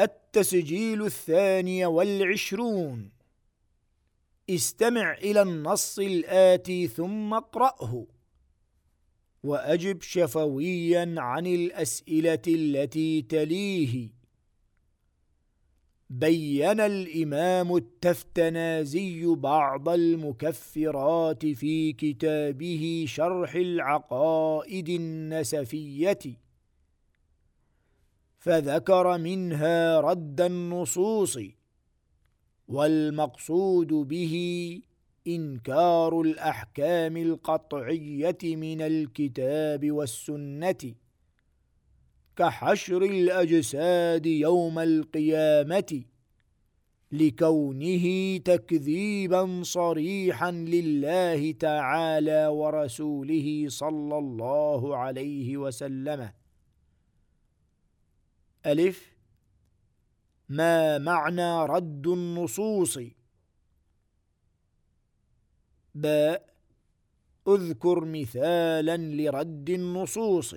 التسجيل الثاني والعشرون. استمع إلى النص الآتي ثم اقرأه. وأجب شفويا عن الأسئلة التي تليه. بين الإمام التفتنازي بعض المكفرات في كتابه شرح العقائد النسفية. فذكر منها رد النصوص والمقصود به إنكار الأحكام القطعية من الكتاب والسنة كحشر الأجساد يوم القيامة لكونه تكذيبا صريحا لله تعالى ورسوله صلى الله عليه وسلم. ألف ما معنى رد النصوص؟ باء أذكر مثالا لرد النصوص.